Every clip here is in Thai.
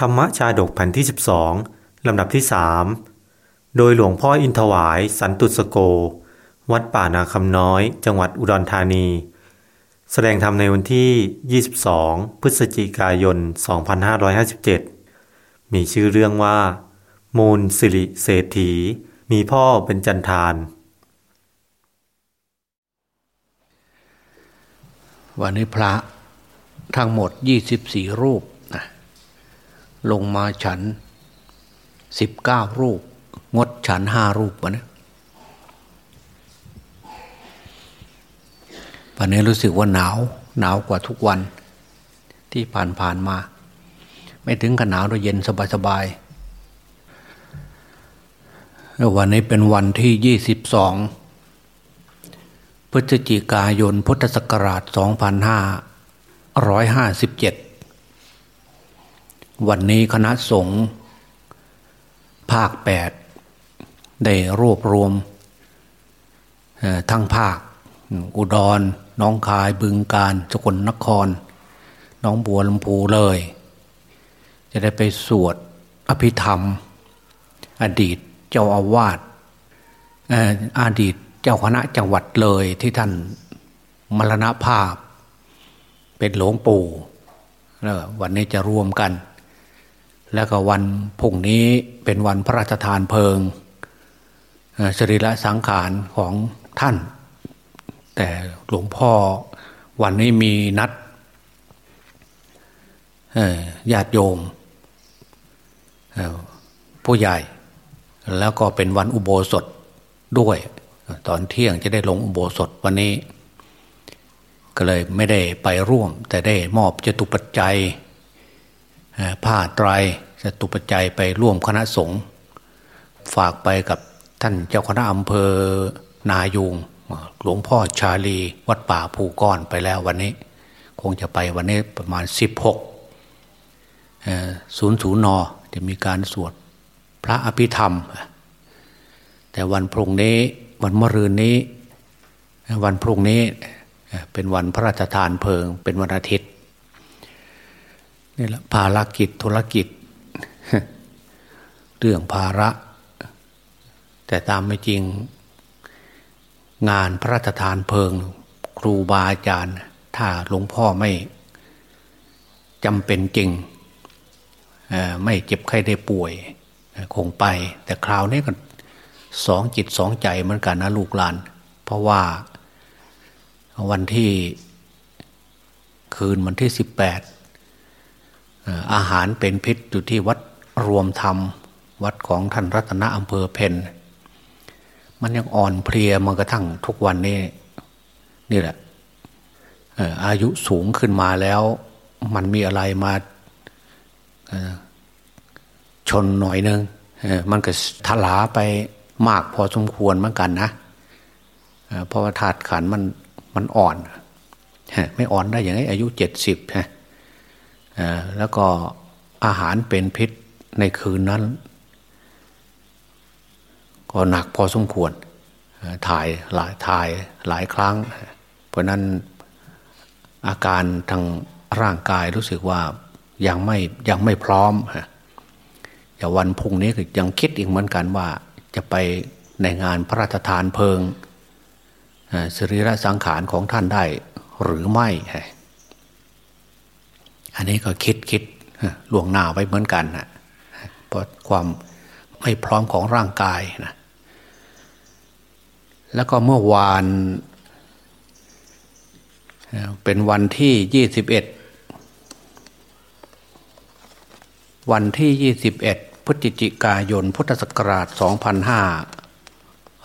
ธรรมชาดกแผ่นที่ 12 ลำดับที่สโดยหลวงพ่ออินทวาย สันตุสโก วัดป่านาคำน้อย จังหวัดอุดรธานี แสดงธรรมในวันที่ 22 พฤศจิกายน 2557 มีชื่อเรื่องว่า มูลสิริเศรษฐี มีพ่อเป็นจันทาน วันนี้พระทั้งหมด 24 รูป ลงมาฉัน19รูป งดฉันห้ารูปวันนี้วันนี้รู้สึกว่าหนาว หนาวกว่าทุกวันที่ผ่านผ่านมา ไม่ถึงกับหนาวแต่เย็นสบายๆวันนี้เป็นวันที่22พฤศจิกายนพุทธศักราช 2557 วันนี้คณะสงฆ์ภาค8ได้รวบรวมทั้งภาค อุดรน้องคายบึงการสกลนคร น้องบัวลำพูเลย จะได้ไปสวดอภิธรรม อดีตเจ้าอาวาสอดีตเจ้าคณะจังหวัดเลยที่ท่านมรณภาพ เป็นหลวงปู่วันนี้จะรวมกัน แล้วก็วันพุ่งนี้เป็นวันพระราชทานเพลิงสรีระสังขารของท่าน แต่หลวงพ่อวันนี้มีนัดญาติโยมผู้ใหญ่ แล้วก็เป็นวันอุโบสถด้วย ตอนเที่ยงจะได้ลงอุโบสถวันนี้ ก็เลยไม่ได้ไปร่วม แต่ได้มอบจตุปัจจัย ผ้าไตรจตุปัจจัยไปร่วมคณะสงฆ์ฝากไปกับท่านเจ้าคณะอำเภอนายูงหลวงพ่อชาลีวัดป่าภูก้อนไปแล้ววันนี้ คงจะไปวันนี้ประมาณ 16ศูนย์ศูนย์นอจะมีการสวดพระอภิธรรม แต่วันพรุ่งนี้วันมะรืนนี้ วันพรุ่งนี้เป็นวันพระราชทานเพลิง เป็นวันอาทิตย์ นี่แหละภารกิจธุรกิจ เรื่องภาระ แต่ตามไม่จริง งานพระราชทานเพลิง ครูบาอาจารย์ ถ้าหลวงพ่อไม่จำเป็นจริง ไม่เจ็บไข้ได้ป่วย คงไป แต่คราวนี้ก็สองจิตสองใจเหมือนกันนะลูกหลาน เพราะว่าวันที่คืนวันที่สิบแปด อาหารเป็นพิษอยู่ที่วัดรวมธรรม วัดของท่านรัตนอำเภอเพนมันยังอ่อนเพลียมันกระทั่งทุกวันนี้นี่แหละอายุสูงขึ้นมาแล้ว มันมีอะไรมาชนหน่อยนึงมันก็ทลาไปมากพอสมควรเหมือนกันนะเพราะว่าธาตุขันมันมันอ่อน ไม่อ่อนได้อย่างนี้อายุเจ็ดสิบฮะ แล้วก็อาหารเป็นพิษในคืนนั้น ก็หนักพอสมควรถ่ายหลายถ่ายหลายครั้ง เพราะนั้นอาการทางร่างกายรู้สึกว่ายังไม่ยังไม่พร้อมอย่าวันพุ่งนี้ยังคิดอีกเหมือนกันว่าจะไปในงานพระราชทานเพลิงสรีระสังขารของท่านได้หรือไม่ อันนี้ก็คิดคิดล่วงหน้าไว้เหมือนกันนะเพราะความไม่พร้อมของร่างกายนะแล้วก็เมื่อวาน เป็นวันที่ยี่สิบเอ็ดวันที่ยี่สิบเอ็ดพฤศจิกายน พุทธศักราชสองพันห้า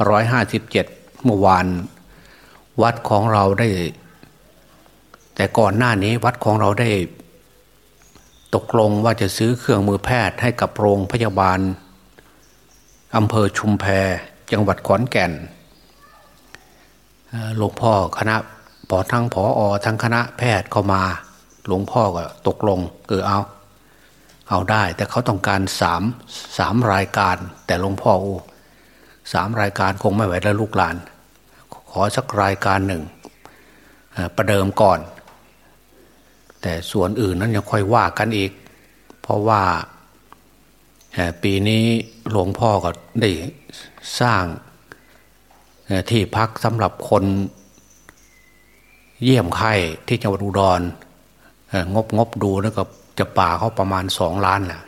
ร้อยห้าสิบเจ็ดเมื่อวาน วัดของเราได้ แต่ก่อนหน้านี้วัดของเราได้ ตกลงว่าจะซื้อเครื่องมือแพทย์ให้กับโรงพยาบาลอำเภอชุมแพจังหวัดขอนแก่นหลวงพ่อคณะปอทั้งผออทั้งคณะแพทย์เข้ามา หลวงพ่อก็ตกลงเออเอา เอาได้ แต่เขาต้องการสามสามรายการ แต่หลวงพ่อโอ้สามรายการคงไม่ไหวแล้วลูกหลาน ขอสักรายการหนึ่งประเดิมก่อน แต่ส่วนอื่นนั้นยังค่อยว่ากันอีก เพราะว่าปีนี้หลวงพ่อก็ได้สร้างที่พักสำหรับคนเยี่ยมไข้ที่จังหวัดอุดรงบงบดูแล้วก็จะป่าเขาประมาณสองล้านแหละ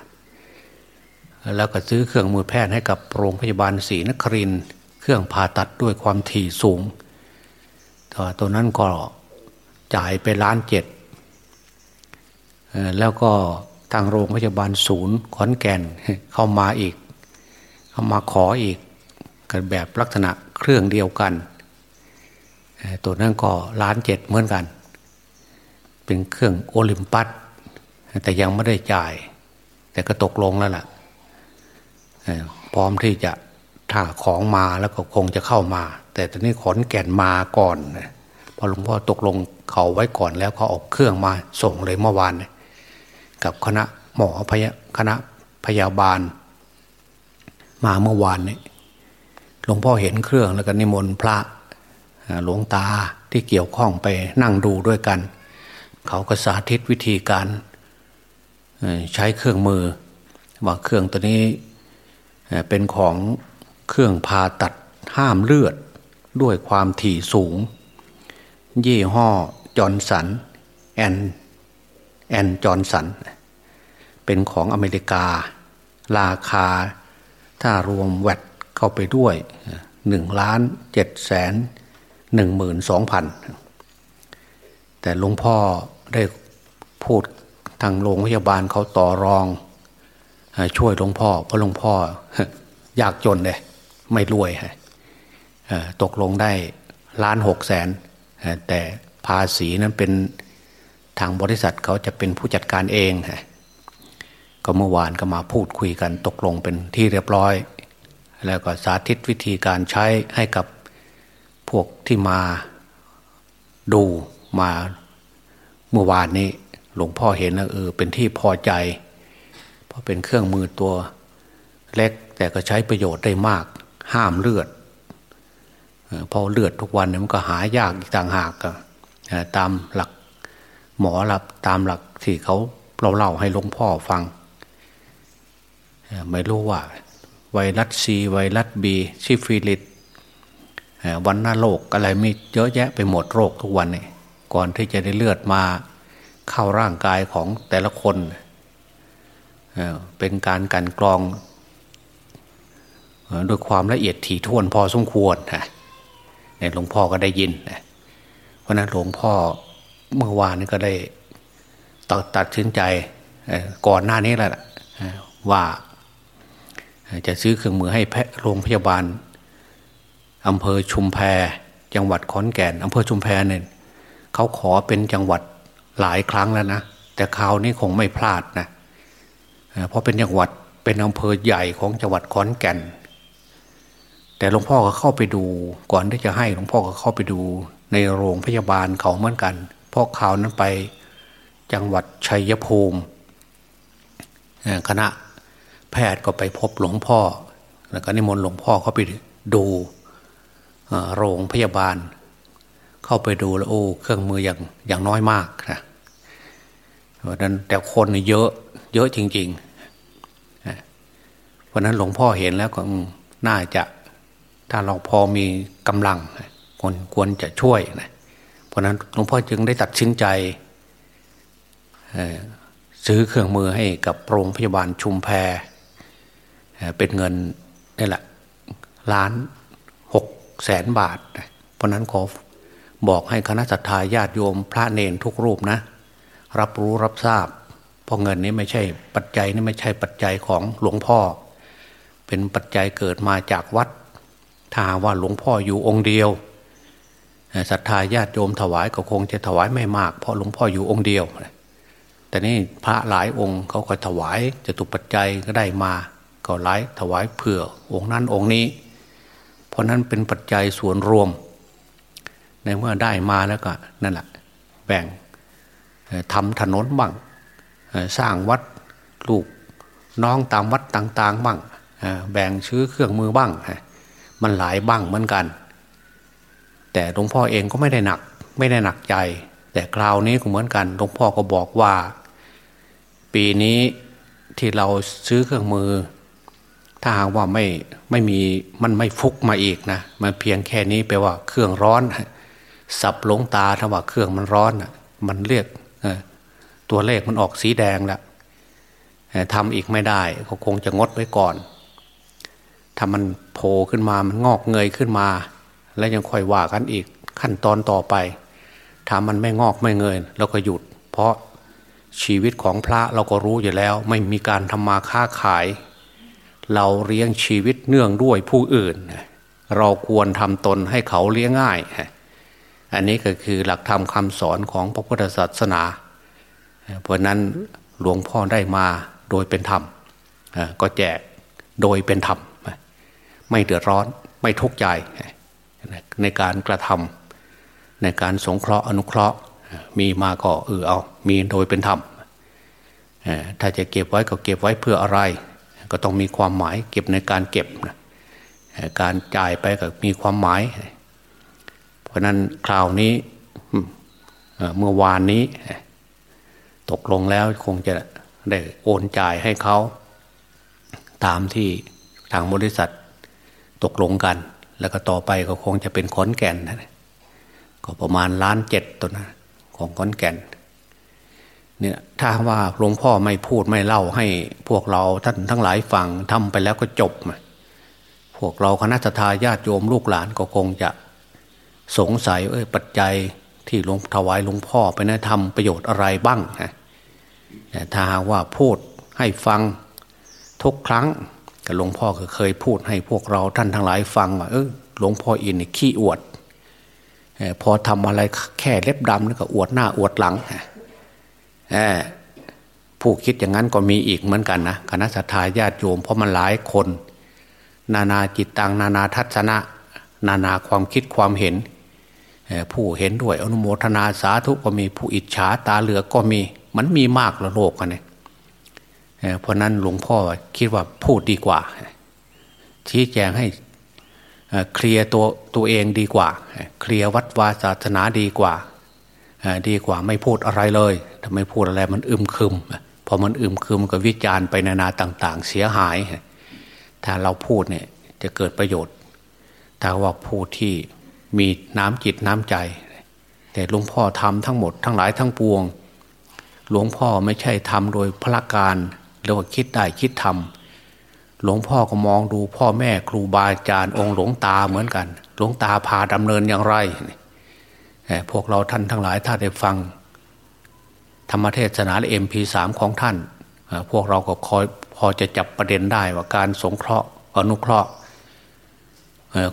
แล้วก็ซื้อเครื่องมือแพทย์ให้กับโรงพยาบาลศรีนครินเครื่องผ่าตัดด้วยความถี่สูงตัวนั้นก็จ่ายไปล้านเจ็ด แล้วก็ทางโรงพยาบาลศูนย์ขอนแก่นเข้ามาอีก เข้ามาขออีกกันแบบลักษณะเครื่องเดียวกันตัวนั้นก็ล้านเจ็ดเหมือนกัน เป็นเครื่องโอลิมปัสแต่ยังไม่ได้จ่าย แต่ก็ตกลงแล้วล่ะพร้อมที่จะถ้าของมาแล้วก็คงจะเข้ามา แต่ตอนนี้ขอนแก่นมาก่อนพอหลวงพ่อตกลงเขาไว้ก่อนแล้วเขาออกเครื่องมาส่งเลยเมื่อวาน กับคณะหมอพยาคณะพยาบาล มาเมื่อวานนี้หลวงพ่อเห็นเครื่องแล้วก็นิมนต์พระหลวงตาที่เกี่ยวข้องไปนั่งดูด้วยกัน เขาก็สาธิตวิธีการใช้เครื่องมือ ว่าเครื่องตัวนี้เป็นของเครื่องผ่าตัดห้ามเลือดด้วยความถี่สูง ยี่ห้อ Johnson and and Johnson เป็นของอเมริกา ราคาถ้ารวม VAT เข้าไปด้วยหนึ่งล้านเจ็ดแสนหนึ่งหมื่นสองพันแต่หลวงพ่อได้พูดทางโรงพยาบาลเขาต่อรอง ช่วยหลวงพ่อ เพราะหลวงพ่อ ยากจนเลยไม่รวยตกลงได้ล้านหกแสนแต่ภาษีนั้นเป็น ทางบริษัทเขาจะเป็นผู้จัดการเองก็เมื่อวานก็มาพูดคุยกันตกลงเป็นที่เรียบร้อย แล้วก็สาธิตวิธีการใช้ให้กับพวกที่มาดูมาเมื่อวานนี้หลวงพ่อเห็นแล้วเออเป็นที่พอใจ เพราะเป็นเครื่องมือตัวเล็กแต่ก็ใช้ประโยชน์ได้มาก ห้ามเลือดพอเลือดทุกวันมันก็หายากอีกต่างหากตามหลัก หมอหลับตามหลักที่เขาเราเล่าให้หลวงพ่อฟัง ไม่รู้ว่า ไวรัสซีไวรัสบีซิฟิลิสวันหน้าโรคอะไรมีเยอะแยะไปหมดโรคทุกวันนี่ก่อนที่จะได้เลือดมาเข้าร่างกายของแต่ละคน เป็นการกลั่นกรองด้วยความละเอียดถี่ถ้วนพอสมควรนะหลวงพ่อก็ได้ยินเพราะนั้นหลวงพ่อ เมื่อวานนี้ก็ได้ตัดตัดสินใจก่อนหน้านี้แหละว่าจะซื้อเครื่องมือให้โรงพยาบาลอำเภอชุมแพจังหวัดขอนแก่นอำเภอชุมแพเนี่ยเขาขอเป็นจังหวัดหลายครั้งแล้วนะแต่คราวนี้คงไม่พลาดนะเพราะเป็นจังหวัดเป็นอำเภอใหญ่ของจังหวัดขอนแก่น แต่หลวงพ่อก็เข้าไปดู ก่อนที่จะให้หลวงพ่อก็เข้าไปดูในโรงพยาบาลเขาเหมือนกันเพราะข่าวนั้นไปจังหวัดชัยภูมิคณะแพทย์ก็ไปพบหลวงพ่อ แล้วก็นิมนต์หลวงพ่อเขาไปดูโรงพยาบาล เข้าไปดูแล้วโอ้เครื่องมืออย่างอย่างน้อยมากนะเพราะนั้นแต่คนเยอะเยอะจริงๆเพราะนั้นหลวงพ่อเห็นแล้วก็น่าจะถ้าเราพอมีกำลังควรควรจะช่วยนะ เพราะนั้นหลวงพ่อจึงได้ตัดสินใจซื้อเครื่องมือให้กับโรงพยาบาลชุมแพเป็นเงินนี่แหละล้านหกแสนบาท เพราะนั้นขอบอกให้คณะสัตยาญาติโยมพระเนนทุกรูปนะ รับรู้รับทราบ เพราะเงินนี้ไม่ใช่ปัจจัยนี่ไม่ใช่ปัจจัยของหลวงพ่อ เป็นปัจจัยเกิดมาจากวัด ถ้าว่าหลวงพ่ออยู่องค์เดียว ศรัทธาญาติโยมถวายก็คงจะถวายไม่มาก เพราะหลวงพ่ออยู่องค์เดียว แต่นี่พระหลายองค์เขาก็ถวายจะตุปัจจัยก็ได้มา ก็หลายถวายเผื่อองค์นั้นองค์นี้ เพราะนั้นเป็นปัจจัยส่วนรวม ในเมื่อได้มาแล้วก็นั่นแหละแบ่งทำถนนบ้างสร้างวัดลูกน้องตามวัดต่าง ๆ บ้างแบ่งชื้อเครื่องมือบ้างมันหลายบ้างเหมือนกัน แต่หลวงพ่อเองก็ไม่ได้หนัก ไม่ได้หนักใจ แต่คราวนี้ก็เหมือนกันหลวงพ่อก็บอกว่า ปีนี้ที่เราซื้อเครื่องมือ ถ้าหากว่าไม่ไม่มีมันไม่ฟุกมาอีกนะมันเพียงแค่นี้แปลว่าเครื่องร้อน สับหลงตาถ้าว่าเครื่องมันร้อนมันเรียกตัวเลขมันออกสีแดงแล้วทำอีกไม่ได้ก็คงจะงดไว้ก่อน ถ้ามันโผล่ขึ้นมามันงอกเงยขึ้นมา แล้วยังค่อยว่ากันอีกขั้นตอนต่อไปถ้ามันไม่งอกไม่เงยเราก็หยุด เพราะชีวิตของพระเราก็รู้อยู่แล้ว ไม่มีการทำมาค้าขาย เราเลี้ยงชีวิตเนื่องด้วยผู้อื่น เราควรทำตนให้เขาเลี้ยงง่าย อันนี้ก็คือหลักธรรมคำสอนของพระพุทธศาสนา เพราะนั้นหลวงพ่อได้มาโดยเป็นธรรม ก็แจกโดยเป็นธรรม ไม่เดือดร้อนไม่ทุกข์ใจ ในการกระทำในการสงเคราะห์อนุเคราะห์มีมาก็เออเอา มีโดยเป็นธรรมถ้าจะเก็บไว้ก็เก็บไว้เพื่ออะไร ก็ต้องมีความหมายเก็บในการเก็บนะการจ่ายไปก็มีความหมาย เพราะนั้นคราวนี้เมื่อวานนี้ ตกลงแล้วคงจะได้โอนจ่ายให้เขา ตามที่ทางบริษัทตกลงกัน แล้วก็ต่อไปก็คงจะเป็นขอนแก่นนะก็ประมาณล้านเจ็ดตัวนะของขอนแก่นเนี่ยถ้าว่าหลวงพ่อไม่พูดไม่เล่าให้พวกเราท่านทั้งหลายฟังทำไปแล้วก็จบพวกเราคณะทาญาติโยมลูกหลานก็คงจะสงสัยเอ้ยปัจจัยที่หลวงถวายหลวงพ่อไปนะทำประโยชน์อะไรบ้างนะถ้าหากว่าพูดให้ฟังทุกครั้ง กับหลวงพ่อก็เคยพูดให้พวกเราท่านทั้งหลายฟังว่าเออหลวงพ่ออินขี้อวดพอทำอะไรแค่เล็บดำนี่ก็อวดหน้าอวดหลังผู้คิดอย่างนั้นก็มีอีกเหมือนกันนะคณะสัตยาญาติโยมเพราะมันหลายคน นานาจิตตังนานาทัศนะ นานาความคิดความเห็น ผู้เห็นด้วยอนุโมทนาสาธุก็มีผู้อิจฉาตาเหลือก็มีมันมีมากละโลกกันเนี่ย เพราะนั้นหลวงพ่อคิดว่าพูดดีกว่า ชี้แจงให้เคลียร์ตัวตัวเองดีกว่า เคลียร์วัดวาศาสนาดีกว่าดีกว่าไม่พูดอะไรเลยถ้าไม่พูดอะไรมันอึมครึมพอมันอึมครึมก็วิจารณ์ไปนานาต่าง ๆ เสียหาย ถ้าเราพูดเนี่ยจะเกิดประโยชน์ถ้าว่าพูดที่มีน้ำจิตน้ำใจ แต่หลวงพ่อทำทั้งหมดทั้งหลายทั้งปวง หลวงพ่อไม่ใช่ทำโดยพละการ หรือว่าคิดได้คิดทำหลวงพ่อก็มองดูพ่อแม่ครูบาอาจารย์องค์หลวงตาเหมือนกัน หลวงตาพาดำเนินอย่างไรพวกเราท่านทั้งหลายถ้าได้ฟัง ธรรมเทศนาเอ็มพีสามของท่าน พวกเราก็คอยพอจะจับประเด็นได้ว่าการสงเคราะห์อนุเคราะห์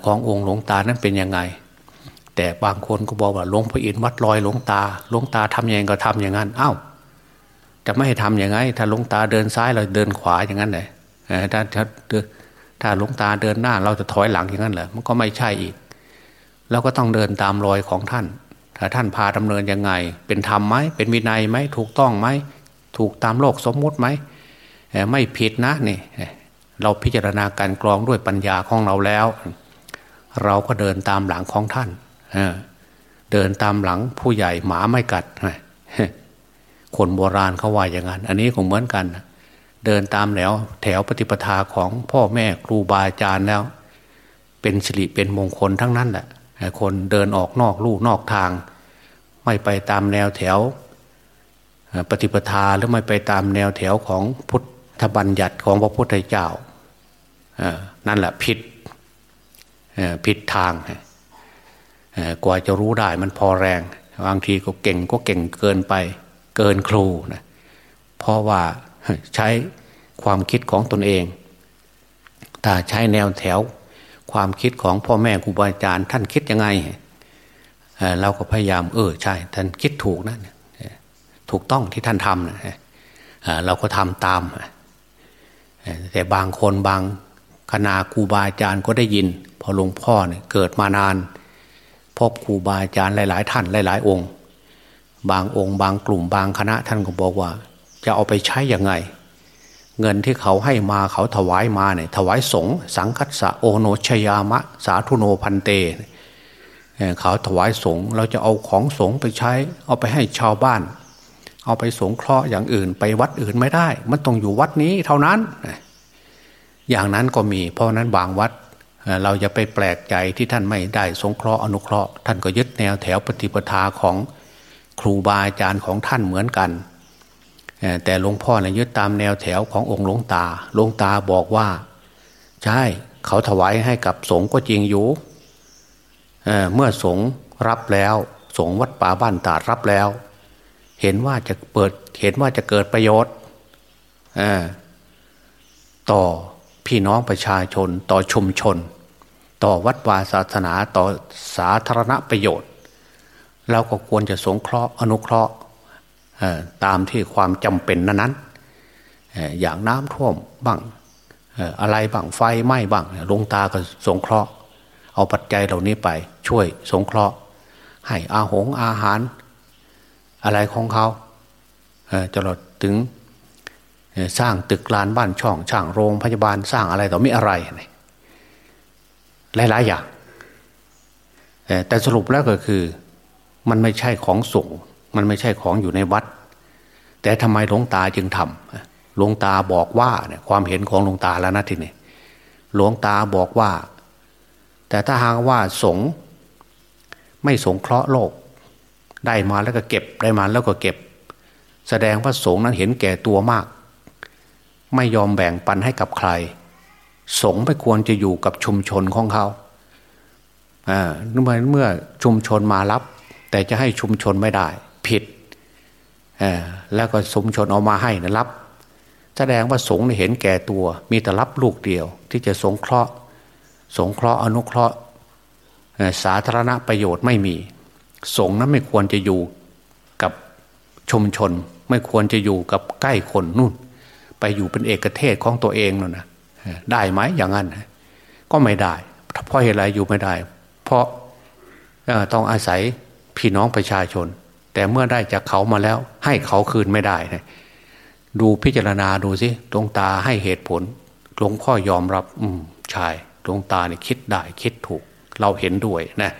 ขององค์หลวงตานั้นเป็นยังไง แต่บางคนก็บอกว่าหลวงพ่ออินวัดลอยหลวงตาหลวงตาทำยังไงก็ทำอย่างนั้นอ้าว จะไม่ให้ทำอย่างไง ถ้าลงตาเดินซ้ายเราเดินขวาอย่างนั้นเลยถ้าถ้าถ้าลงตาเดินหน้าเราจะถอยหลังอย่างนั้นเหรอมันก็ไม่ใช่อีกเราก็ต้องเดินตามรอยของท่าน ถ้าท่านพาดำเนินยังไง เป็นธรรมไหม เป็นวินัยไหม ถูกต้องไหม ถูกตามโลกสมมุติไหม ไม่ผิดนะนี่ เราพิจารณาการกรองด้วยปัญญาของเราแล้ว เราก็เดินตามหลังของท่าน เดินตามหลังผู้ใหญ่หมาไม่กัด คนโบราณเขาว่าอย่างนั้น อันนี้คงเหมือนกัน เดินตามแถวแถวปฏิปทาของพ่อแม่ครูบาอาจารย์แล้ว เป็นสิริเป็นมงคลทั้งนั้นแหละคนเดินออกนอกลู่นอกทาง ไม่ไปตามแนวแถว ปฏิปทาหรือไม่ไปตามแนวแถวของพุทธบัญญัติของพระพุทธเจ้านั่นแหละผิดผิดทางกว่าจะรู้ได้มันพอแรง บางทีก็เก่งก็เก่งเกินไป เกินครูนะเพราะว่าใช้ความคิดของตนเองถ้าใช้แนวแถวความคิดของพ่อแม่ครูบาอาจารย์ท่านคิดยังไงเราก็พยายาม เออใช่ ท่านคิดถูกนะถูกต้องที่ท่านทำนะเราก็ทำตาม แต่บางคนบางคณะครูบาอาจารย์ก็ได้ยิน พอหลวงพ่อเนี่ยเกิดมานาน พบครูบาอาจารย์หลาย ๆ ท่านหลาย ๆ องค์ บางองค์บางกลุ่มบางคณะท่านก็บอกว่า จะเอาไปใช้อย่างไง เงินที่เขาให้มาเขาถวายมาเนี่ยถวายสงสังคัสสะโอโนชยามะ สาธุโนพันเตเขาถวายสงเราจะเอาของสงไปใช้ เอาไปให้ชาวบ้าน เอาไปสงเคราะห์อย่างอื่น ไปวัดอื่นไม่ได้ มันต้องอยู่วัดนี้เท่านั้น อย่างนั้นก็มี เพราะนั้นบางวัดเราจะไปแปลกใจที่ท่านไม่ได้สงเคราะห์อนุเคราะห์ ท่านก็ยึดแนวแถวปฏิปทาของ ครูบาอาจารย์ของท่านเหมือนกัน แต่หลวงพ่อเนี่ยยึดตามแนวแถวขององค์หลวงตาหลวงตาบอกว่า ใช่เขาถวายให้กับสงฆ์ก็จริงอยู่เเมื่อสงฆ์รับแล้ว สงฆ์วัดป่าบ้านตาดรับแล้ว เห็นว่าจะเปิดเห็นว่าจะเกิดประโยชน์ต่อพี่น้องประชาชนต่อชุมชน ต่อวัดวาศาสนาต่อสาธารณประโยชน์ เราก็ควรจะสงเคราะห์อนุเคราะห์ตามที่ความจำเป็นนั้นๆอย่างน้ำท่วมบ้างอะไรบ้างไฟไหม้บ้างลงตาก็สงเคราะห์ เอาปัจจัยเหล่านี้ไปช่วยสงเคราะห์ ให้อาหงอาหาร อะไรของเขาจนถึงสร้างตึกลานบ้านช่องช่างโรงพยาบาลสร้างอะไรต่อมีอะไร หลายๆอย่างแต่สรุปแล้วก็คือ มันไม่ใช่ของส่ง มันไม่ใช่ของอยู่ในวัด แต่ทำไมหลวงตาจึงทำหลวงตาบอกว่าเนี่ยความเห็นของหลวงตาแล้วนะทีนี้หลวงตาบอกว่า แต่ถ้าหากว่าสงไม่สงเคราะห์โลก ได้มาแล้วก็เก็บได้มาแล้วก็เก็บ แสดงว่าสงนั้นเห็นแก่ตัวมาก ไม่ยอมแบ่งปันให้กับใคร สงไม่ควรจะอยู่กับชุมชนของเขาอ่าเมื่อเมื่อชุมชนมารับ แต่จะให้ชุมชนไม่ได้ ผิดแล้วก็ชุมชนเอามาให้นะรับ แสดงว่าสงฆ์เห็นแก่ตัว มีแต่รับลูกเดียว ที่จะสงเคราะห์ สงเคราะห์อนุเคราะห์สาธารณประโยชน์ไม่มี สงฆ์นั้นไม่ควรจะอยู่กับชุมชน ไม่ควรจะอยู่กับใกล้คนนู่น ไปอยู่เป็นเอกเทศของตัวเองนั่นนะได้ไหมอย่างนั้น ก็ไม่ได้เพราะเหตุไรอยู่ไม่ได้ เพราะต้องอาศัย พี่น้องประชาชน แต่เมื่อได้จากเขามาแล้ว ให้เขาคืนไม่ได้นะดูพิจารณาดูสิดวงตาให้เหตุผลหลวงพ่อยอมรับ อืมใช่ดวงตาเนี่ยคิดได้คิดถูก เราเห็นด้วยนะ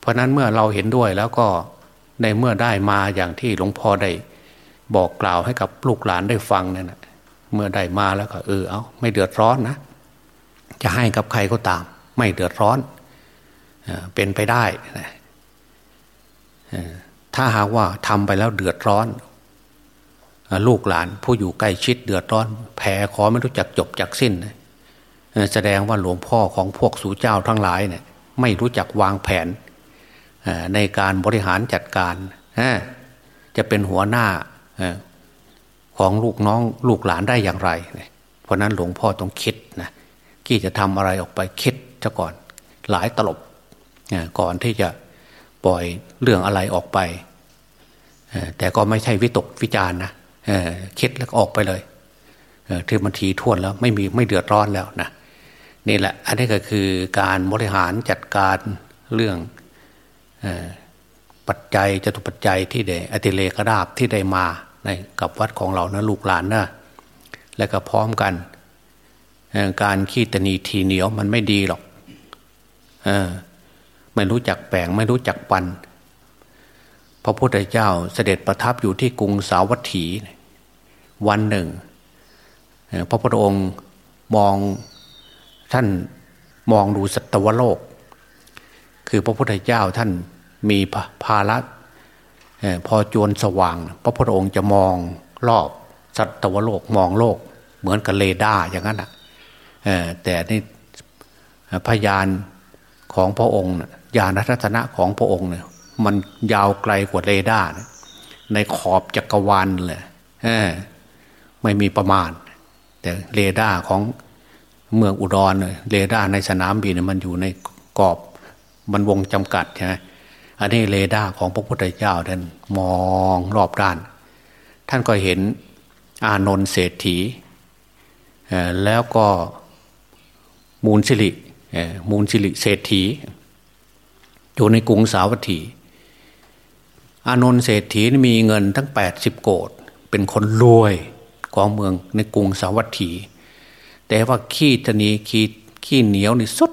เพราะนั้นเมื่อเราเห็นด้วยแล้วก็ในเมื่อได้มาอย่างที่หลวงพ่อได้ บอกกล่าวให้กับลูกหลานได้ฟังเนี่ยนะเมื่อได้มาแล้วก็เออเอาไม่เดือดร้อนนะ จะให้กับใครก็ตาม ไม่เดือดร้อนเป็นไปได้นะ ถ้าหากว่าทำไปแล้วเดือดร้อน ลูกหลานผู้อยู่ใกล้ชิดเดือดร้อน แผ่ขอไม่รู้จักจบจักสิ้น แสดงว่าหลวงพ่อของพวกสูเจ้าทั้งหลายเนี่ยไม่รู้จักวางแผนในการบริหารจัดการ จะเป็นหัวหน้าของลูกน้องลูกหลานได้อย่างไร เพราะนั้นหลวงพ่อต้องคิดนะที่จะทำอะไรออกไปคิดซะก่อนหลายตลบก่อนที่จะ ปล่อยเรื่องอะไรออกไป แต่ก็ไม่ใช่วิตกวิจารณ์นะคิดแล้วออกไปเลยที่มันทีท่วนแล้วไม่มีไม่เดือดร้อนแล้วนะนี่แหละ อันนี้ก็คือการบริหารจัดการเรื่องปัจจัยจตุปัจจัยที่ได้อติเลกราบที่ได้มาในกับวัดของเรานะลูกหลานนะและก็พร้อมกัน การขี้ตนีทีเหนียวมันไม่ดีหรอก ไม่รู้จักแบ่งไม่รู้จักปัน พระพุทธเจ้าเสด็จประทับอยู่ที่กรุงสาวัตถี วันหนึ่ง พระพุทธองค์มองท่านมองดูสัตวโลก คือพระพุทธเจ้าท่านมีภาระพอจวนสว่าง พระพุทธองค์จะมองรอบสัตวโลกมองโลก เหมือนกับเรดาร์อย่างนั้นแหะแต่นี่พระญาณของพระองค์ ญาณทัศนะของพระองค์เนี่ยมันยาวไกลกว่าเรดาร์ในขอบจักรวาลเลยไม่มีประมาณ แต่เรดาร์ของเมืองอุดรเลยเรดาร์ในสนามบินมันอยู่ในกรอบมันวงจำกัดใช่ไหมอันนี้เรดาร์ของพระพุทธเจ้าท่านมองรอบด้าน ท่านก็เห็นอานนท์เศรษฐีแล้วก็มูลสิริมูลสิริเศรษฐี อยู่ในกรุงสาวัตถี อานนท์เศรษฐีมีเงินทั้งแปดสิบโกดเป็นคนรวยของเมืองในกรุงสาวัตถี แต่ว่าขี้ตนีขี้ขี้เหนียวนี่สุด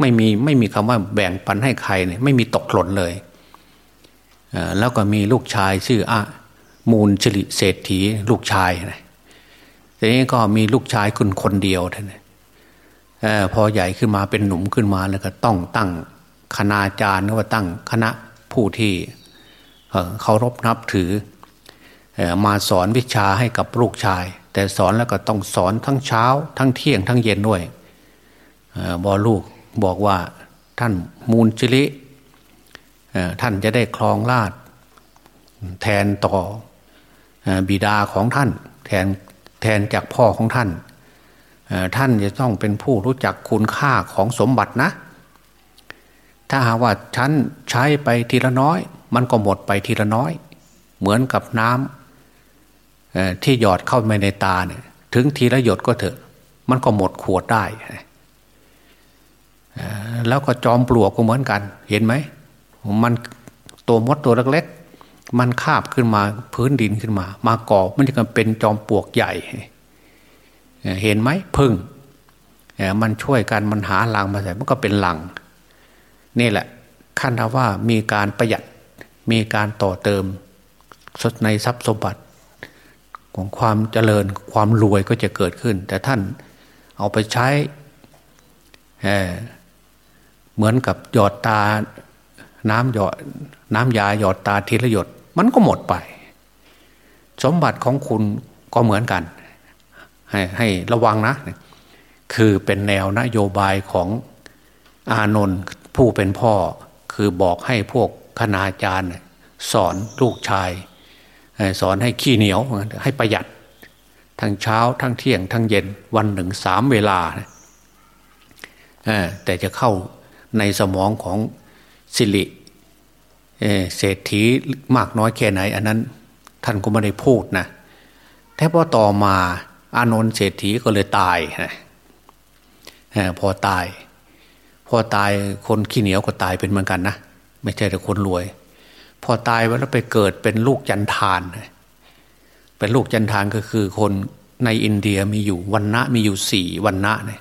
ไม่มีไม่มีคำว่าแบ่งปันให้ใครเนี่ยไม่มีตกหล่นเลย แล้วก็มีลูกชายชื่ออะมูลชลิเศรษฐีลูกชายนะทีนี้ก็มีลูกชายคุณคนเดียวท่านพอใหญ่ขึ้นมาเป็นหนุ่มขึ้นมาแล้วก็ต้องตั้ง คณาจารย์หรือว่าตั้งคณะผู้ที่เคารพนับถือมาสอนวิชาให้กับลูกชาย แต่สอนแล้วก็ต้องสอนทั้งเช้า ทั้งเที่ยงทั้งเย็นด้วยบอลูกบอกว่าท่านมูลจิริท่านจะได้ครองราชแทนต่อบิดาของท่าน แทนแทนจากพ่อของท่าน ท่านจะต้องเป็นผู้รู้จักคุณค่าของสมบัตินะ ถ้าหาว่าฉันใช้ไปทีละน้อย มันก็หมดไปทีละน้อย เหมือนกับน้ำที่หยอดเข้าไปในตาเนี่ยถึงทีละหยดก็เถอะ มันก็หมดขวดได้แล้วก็จอมปลวกก็เหมือนกัน เห็นไหมมันตัวมดตัวเล็กๆ มันคาบขึ้นมาพื้นดินขึ้นมา มาก่อมันจะเป็นจอมปลวกใหญ่ เห็นไหมพึ่งมันช่วยกันมันหาลังมาใส่มันก็เป็นหลัง นี่แหละขั้นว่ามีการประหยัดมีการต่อเติมในทรัพย์สมบัติ ของความเจริญความรวยก็จะเกิดขึ้น แต่ท่านเอาไปใช้เหมือนกับหยอดตาน้ำหยอดน้ำยาหยอดตาทีละหยด มันก็หมดไป สมบัติของคุณก็เหมือนกัน ให้ให้ระวังนะ คือเป็นแนวนโยบายของอานนท์ ผู้เป็นพ่อคือบอกให้พวกคณาจารย์ สอนลูกชาย สอนให้ขี้เหนียวให้ประหยัด ทั้งเช้าทั้งเที่ยง ทั้งเย็นวันหนึ่งสามเวลา แต่จะเข้าในสมองของสิริเศรษฐีมากน้อยแค่ไหน อันนั้นท่านก็ไม่ได้พูดนะแต่พอต่อมาอานนท์เศรษฐีก็เลยตายนะพอตาย พอตายคนขี้เหนียวก็ตายเป็นเหมือนกันนะไม่ใช่แต่คนรวย พอตายแล้วไปเกิดเป็นลูกจันทาน เป็นลูกจันทานก็คือคนในอินเดียมีอยู่วันณะมีอยู่สี่วันณะเนี่ย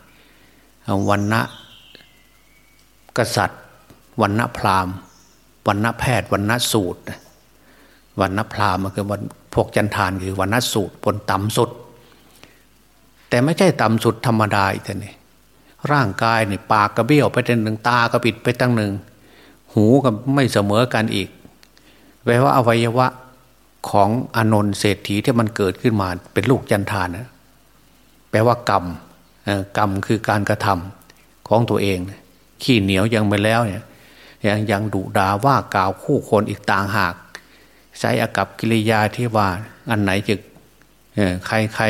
วันณะกษัตริย์วันณะพราหมณ์วันณะแพทย์วันณะสูตรวันณะพราหมณ์คือวันพวกจันทานคือวันณะสูตรบนต่ำสุด แต่ไม่ใช่ต่ำสุดธรรมดาอีกนี่ ร่างกายเนี่ปากกระเบี้ยวไปตั้งหนึ่งตากระปิดไปตั้งหนึ่ง หูก็ไม่เสมอกันอีกแปลว่าอวัยวะของอนนท์เศรษฐีที่มันเกิดขึ้นมาเป็นลูกจันทานนะแปลว่ากรรมกรรมคือการกระทำของตัวเอง ขี้เหนียวยังไปแล้วเนี่ยยังยังดุดาว่ากล่าวคู่คนอีกต่างหาก ใช้อากับกิริยาที่ว่าอันไหนจะใครใคร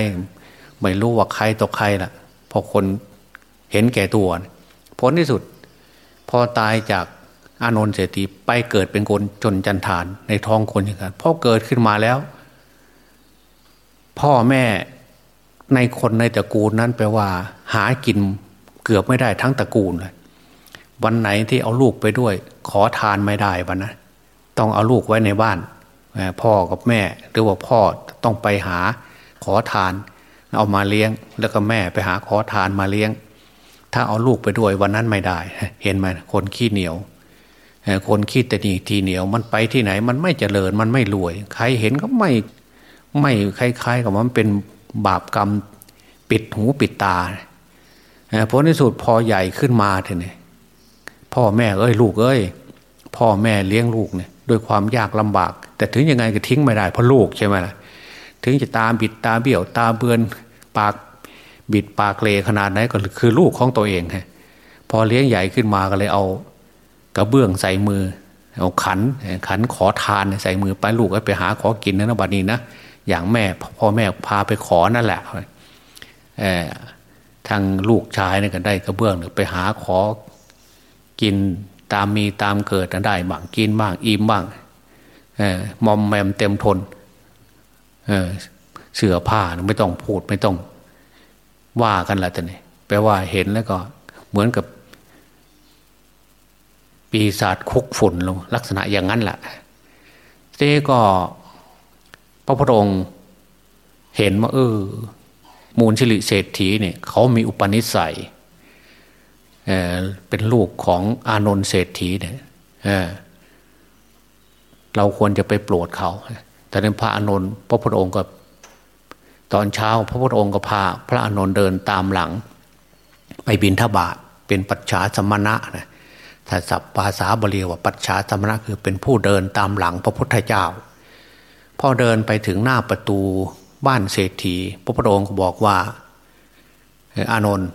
ไม่รู้ว่าใครต่อใครล่ะพอคน เห็นแก่ตัว ผลที่สุด พอตายจากอานนท์เศรษฐีไปเกิดเป็นคนจนจันทานในท้องคนอย่างนั้นพอเกิดขึ้นมาแล้ว พ่อแม่ในคนในตระกูลนั้นแปลว่า หากินเกือบไม่ได้ทั้งตระกูลเลยวันไหนที่เอาลูกไปด้วย ขอทานไม่ได้วันนะต้องเอาลูกไว้ในบ้าน พ่อกับแม่หรือว่าพ่อต้องไปหาขอทาน เอามาเลี้ยง แล้วก็แม่ไปหาขอทานมาเลี้ยง ถ้าเอาลูกไปด้วยวันนั้นไม่ได้ เห็นไหมคนขี้เหนียวคนขี้แต่นีทีเหนียวมันไปที่ไหน มันไม่เจริญมันไม่รวย ใครเห็นก็ไม่ไม่คล้ายๆ กับมันเป็นบาปกรรมปิดหูปิดตาผลที่สุดพอใหญ่ขึ้นมาเถอะเนี่ยพ่อแม่เอ้ยลูกเอ้ย พ่อแม่เลี้ยงลูกเนี่ยด้วยความยากลำบาก แต่ถึงยังไงก็ทิ้งไม่ได้เพราะลูกใช่ไหมล่ะถึงจะตาบิดตาเบี้ยวตาเบือนปาก บิดปากเลขนาดไหนก็คือลูกของตัวเองฮะพอเลี้ยงใหญ่ขึ้นมาก็เลยเอากระเบื้องใส่มือ เอาขันขันขอทานใส่มือไปลูกไปหาขอกินนะบัดนี้นะอย่างแม่พ่อแม่พาไปขอนั่นแหละทางลูกชายเนี่ยก็ได้กระเบื้องไปหาขอกินตามมีตามเกิดได้บ้างกินบ้างอิ่มบ้างมอมแมมเต็มทนเเสื้อผ้าไม่ต้องพูดไม่ต้อง ว่ากันละแต่นี่แปลว่าเห็นแล้วก็เหมือนกับปีศาจคุกฝุ่นลงลักษณะอย่างนั้นแหละเจ้ก็พระพุทธองค์เห็นว่าเออมูลชิริเศรษฐีเนี่ยเขามีอุปนิสัยเเป็นลูกของอานนท์เศรษฐีเนี่ยเเราควรจะไปโปรดเขา แต่ในพระอานนท์พระพุทธองค์ก็ ตอนเช้าพระพุทธองค์ก็พาพระอานนท์เดินตามหลัง ไปบินทบาทเป็นปัจฉาสมณะนะถ้าศัพท์ภาษาบาลีว่าปัจฉาสมณะคือเป็นผู้เดินตามหลังพระพุทธเจ้า พอเดินไปถึงหน้าประตูบ้านเศรษฐี พระพุทธองค์ก็บอกว่าอานนท์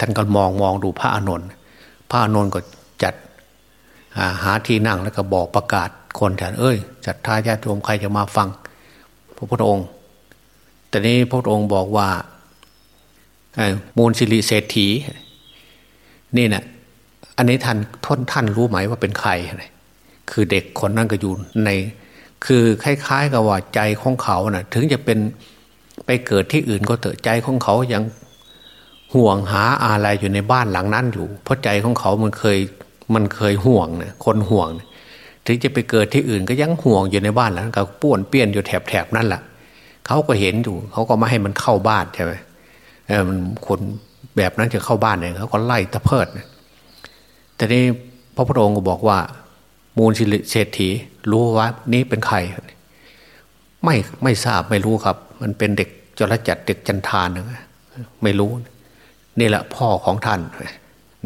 ท่านก็มองมองดูพระอานนท์พระอานนท์ก็จัดหาที่นั่งแล้วก็บอกประกาศคนแทนเอ้ยจัดทายาทโยมใครจะมาฟัง พระพุทธองค์ แต่นี้พระองค์บอกว่ามูลสิริเศรษฐี นี่นะอันนี้ท่านท่านท่านรู้ไหมว่าเป็นใคร คือเด็กคนนั้นก็อยู่ใน คือคล้าย ๆ กับว่าใจของเขานะ่ะ ถึงจะเป็นไปเกิดที่อื่นก็เถอะใจของเขายังห่วงหาอะไรอยู่ในบ้านหลังนั้นอยู่ เพราะใจของเขามันเคยมันเคยห่วงเนี่ยคนห่วง ถึงจะไปเกิดที่อื่นก็ยังห่วงอยู่ในบ้านหลังก็ป้วนเปี้ยนอยู่แถบๆนั่นแหละ เขาก็เห็นอยู่เขาก็ไม่ให้มันเข้าบ้านใช่ไหมเออมันคนแบบนั้นจะเข้าบ้านเนี่ยเขาก็ไล่ตะเพิดแต่นี้พระพุทธองค์ก็บอกว่า มูลเศรษฐี รู้ว่านี้เป็นใคร ไม่ไม่ทราบไม่รู้ครับ มันเป็นเด็กจรจัดเด็กจันทานนะไม่รู้ นี่แหละพ่อของท่าน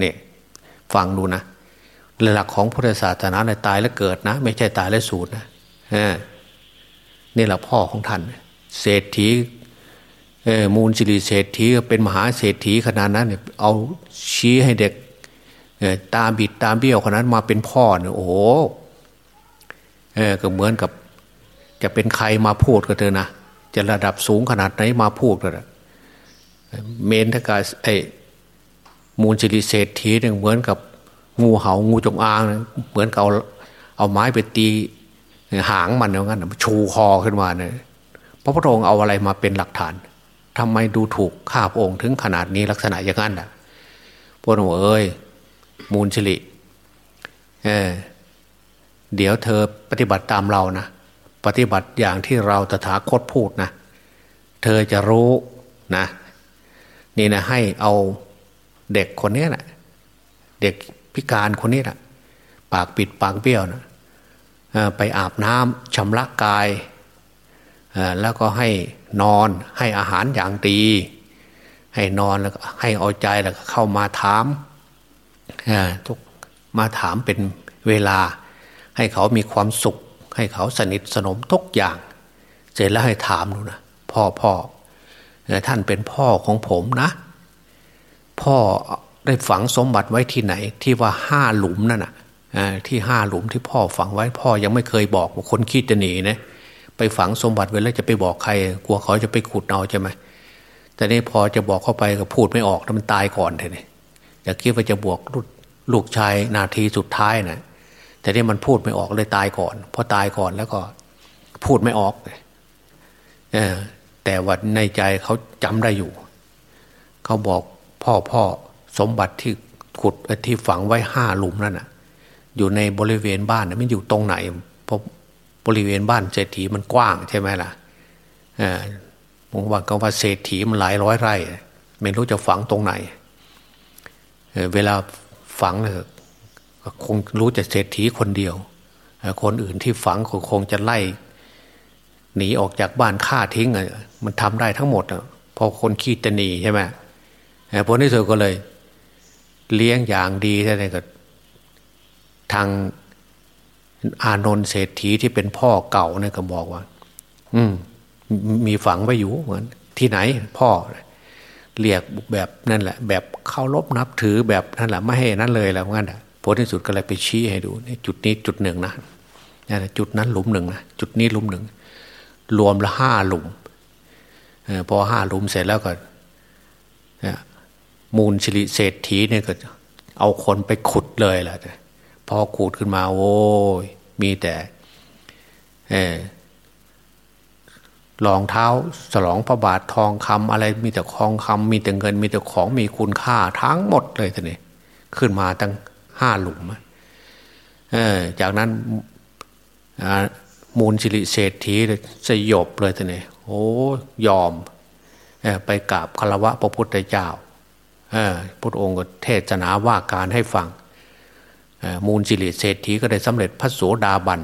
เนี่ยฟังดูนะหลักของพุทธศาสนาในตายแล้วเกิดนะ ไม่ใช่ตายแล้วสูญนะนี่แหละพ่อของท่าน เศรษฐีมูลสิริเศรษฐีเป็นมหาเศรษฐีขนาดนั้นเนี่ยเอาชี้ให้เด็กตาบิดตาเบี้ยวคนาดนั้นมาเป็นพ่อเนี่ยโอ้โหก็เหมือนกับ จะเป็นใครมาพูดก็เถอะนะจะระดับสูงขนาดไหนมาพูดก็เถอะเมนทกาไอมูลจิริเศรษฐีเนี่ยเหมือนกับงูเหา่างูจงอางเหมือนกับเอาเอาไม้ไปตีหางมันอย่างนั้นชูคอขึ้นมาเนี่ย พระพุทธองค์เอาอะไรมาเป็นหลักฐานทำไมดูถูกข้าพระองค์ถึงขนาดนี้ลักษณะอย่างนั้นอะพระองค์เอ้ยมูลชิริเออเดี๋ยวเธอปฏิบัติตามเรานะปฏิบัติอย่างที่เราตถาคตพูดนะ เธอจะรู้นะ นี่นะให้เอาเด็กคนนี้นะเด็กพิการคนนี้นะปากปิดปากเบี้ยวนะไปอาบน้ำชำระกาย แล้วก็ให้นอนให้อาหารอย่างดี ให้นอนแล้วให้เอาใจแล้วก็เข้ามาถามทุกมาถามเป็นเวลา ให้เขามีความสุข ให้เขาสนิทสนมทุกอย่าง เสร็จแล้วให้ถามดูนะพ่อพ่อท่านเป็นพ่อของผมนะ พ่อได้ฝังสมบัติไว้ที่ไหน ที่ว่าห้าหลุมนั่นน่ะที่ห้าหลุมที่พ่อฝังไว้พ่อยังไม่เคยบอกว่าคนคิดจะหนีนะ ไปฝังสมบัติไว้แล้วจะไปบอกใคร กลัวเขาจะไปขุดเอาใช่ไหมแต่นี่พอจะบอกเข้าไปก็พูดไม่ออกแล้วมันตายก่อนเลยอย่าคิดว่าจะบวกลูกชายนาทีสุดท้ายนะแต่นี่มันพูดไม่ออกเลยตายก่อนพอตายก่อนแล้วก็พูดไม่ออกเออแต่ว่าในใจเขาจำได้อยู่ เขาบอกพ่อพ่อสมบัติที่ขุดที่ฝังไว้ห้าหลุมนั่นน่ะ อยู่ในบริเวณบ้านนะมันอยู่ตรงไหนเพราะ บริเวณบ้านเศรษฐีมันกว้างใช่ไหมล่ะเออผมว่ากว่าเศรษฐีมันหลายร้อยไร่ ไม่รู้จะฝังตรงไหนเเวลาฝังเลยคงรู้จะเศรษฐีคนเดียว คนอื่นที่ฝังคงจะไล่ หนีออกจากบ้านฆ่าทิ้งมันทำได้ทั้งหมดพอคนขี้ตนีใช่ไหมผลที่สุดก็เลย เลี้ยงอย่างดีแท้ๆก็ทาง อานนท์เศรษฐีที่เป็นพ่อเก่าเนี่ยก็บอกว่า อืมมีฝังไว้อยู่เหมือนที่ไหน พ่อ เรียกแบบนั่นแหละ แบบเคารพนับถือแบบนั่นแหละไม่ให้นั้นเลยแล้วงั้นผลที่สุดก็เลยไปชี้ให้ดูจุดนี้จุดหนึ่งนะจุดนั้นหลุมหนึ่งนะจุดนี้หลุมหนึ่งรวมละห้าหลุมพอห้าหลุมเสร็จแล้วก็มูลชิริเศรษฐีเนี่ยก็ เอาคนไปขุดเลยแหละ พอขุดขึ้นมาโอ้ยมีแต่รองเท้าสลองพระบาททองคำอะไรมีแต่ทองคำมีแต่เงิน มีแต่ของมีคุณค่าทั้งหมดเลยท่านี้ขึ้นมาตั้งห้าหลุมจากนั้นมูลสิริเศรษฐีสยบเลยท่านี่โอ้ยอมไปกราบคารวะพระพุทธเจ้าพระองค์ก็เทศนาว่าการให้ฟัง มูลสิริเศรษฐีก็ได้สำเร็จพระโสดาบัน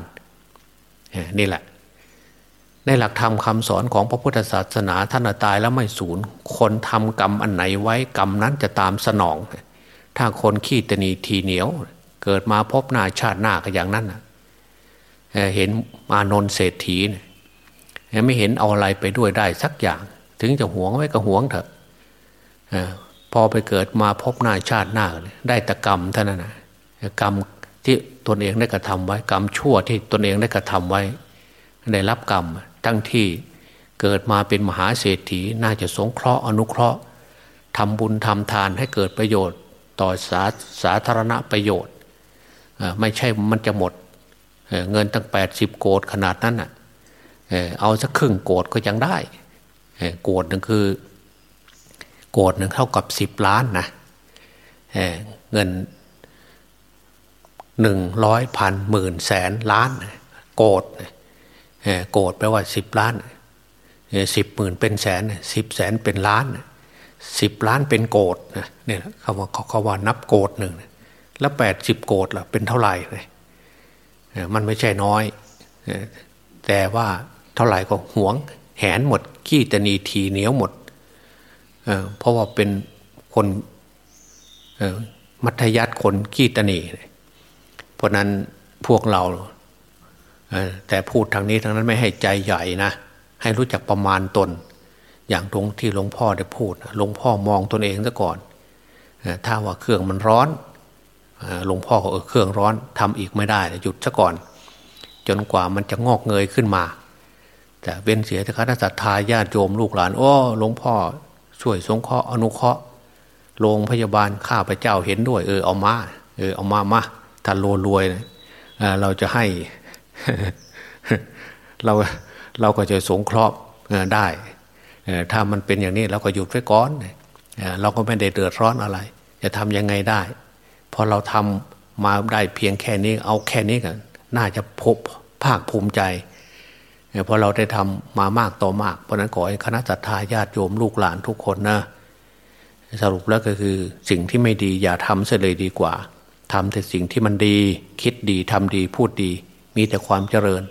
นี่แหละ ในหลักธรรมคาสอนของพระพุทธศาสนาท่านตายแล้วไม่สูญคนทำกรรมอันไหนไว้กรรมนั้นจะตามสนอง ถ้าคนขี้ตนีทีเหนียว เกิดมาพบหน้าชาติหน้าก็อย่างนั้นเห็นมานนเศรษฐีไม่เห็นเอาอะไรไปด้วยได้สักอย่าง ถึงจะหวงไว้ก็หวงเถอะพอไปเกิดมาพบหน้าชาติหน้าได้ต่กรรมเท่านั้นนะ กรรมที่ตนเองได้กระทำไว้ กรรมชั่วที่ตนเองได้กระทำไว้ได้รับกรรมทั้งที่เกิดมาเป็นมหาเศรษฐีน่าจะสงเคราะห์อนุเคราะห์ทำบุญทำทานให้เกิดประโยชน์ ต่อสาสาธารณประโยชน์ ไม่ใช่มันจะหมดเงินตั้งแปดสิบโกดขนาดนั้นอะเอาสักครึ่งโกดก็ยังได้โกดหนึ่งคือ โกดหนึ่งเท่ากับสิบล้านนะเงิน หนึ่งร้อยพันหมื่นแสนล้าน โกดโกดแปลว่าสิบล้านสิบหมื่นเป็นแสนสิบแสนเป็นล้านสิบล้านเป็นโกดเนี่ยเขาว่าเขาว่านับโกดหนึ่งแล้วแปดสิบโกดล่ะเป็นเท่าไหร่มันไม่ใช่น้อย แต่ว่าเท่าไหร่ก็หวงแหนหมดขี้ตนีทีเหนียวหมดเเพราะว่าเป็นคนมัธยัติคนขี้ตนีเพราะนั้นพวกเราแต่พูดทางนี้ทางนั้นไม่ให้ใจใหญ่นะ ให้รู้จักประมาณตน อย่างตรงที่หลวงพ่อได้พูดหลวงพ่อมองตนเองซะก่อน ถ้าว่าเครื่องมันร้อนหลวงพ่อเออเครื่องร้อนทำอีกไม่ได้หยุดซะก่อน จนกว่ามันจะงอกเงยขึ้นมา แต่เว้นเสียแต่คณะสัตยาญาติโยมลูกหลานโอ้หลวงพ่อช่วยสงเคราะห์อนุเคราะห์โรงพยาบาลข้าพเจ้าเห็นด้วย เออเอามา เออเอามามา ถ้าโลรวยเราจะให้ เราเราก็จะสงเคราะห์ได้ถ้ามันเป็นอย่างนี้เราก็หยุดไว้ก่อนเราก็ไม่ได้เดือดร้อนอะไร จะทำยังไงได้พอเราทำมาได้เพียงแค่นี้ เอาแค่นี้กันน่าจะพบภาคภูมิใจเพราะเราได้ทำมามากต่อมาก เพราะนั้นขอให้คณะสัตยาญาติโยมลูกหลานทุกคนนะสรุปแล้วก็คือสิ่งที่ไม่ดีอย่าทำเสียเลยดีกว่า ทำแต่สิ่งที่มันดี คิดดีทำดีพูดดี มีแต่ความเจริญ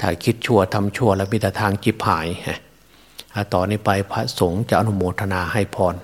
ถ้าคิดชั่วทำชั่วแล้วมีแต่ทางจิบหายต่อนนี้ไปพระสงฆ์จะอนุโมทนาให้พร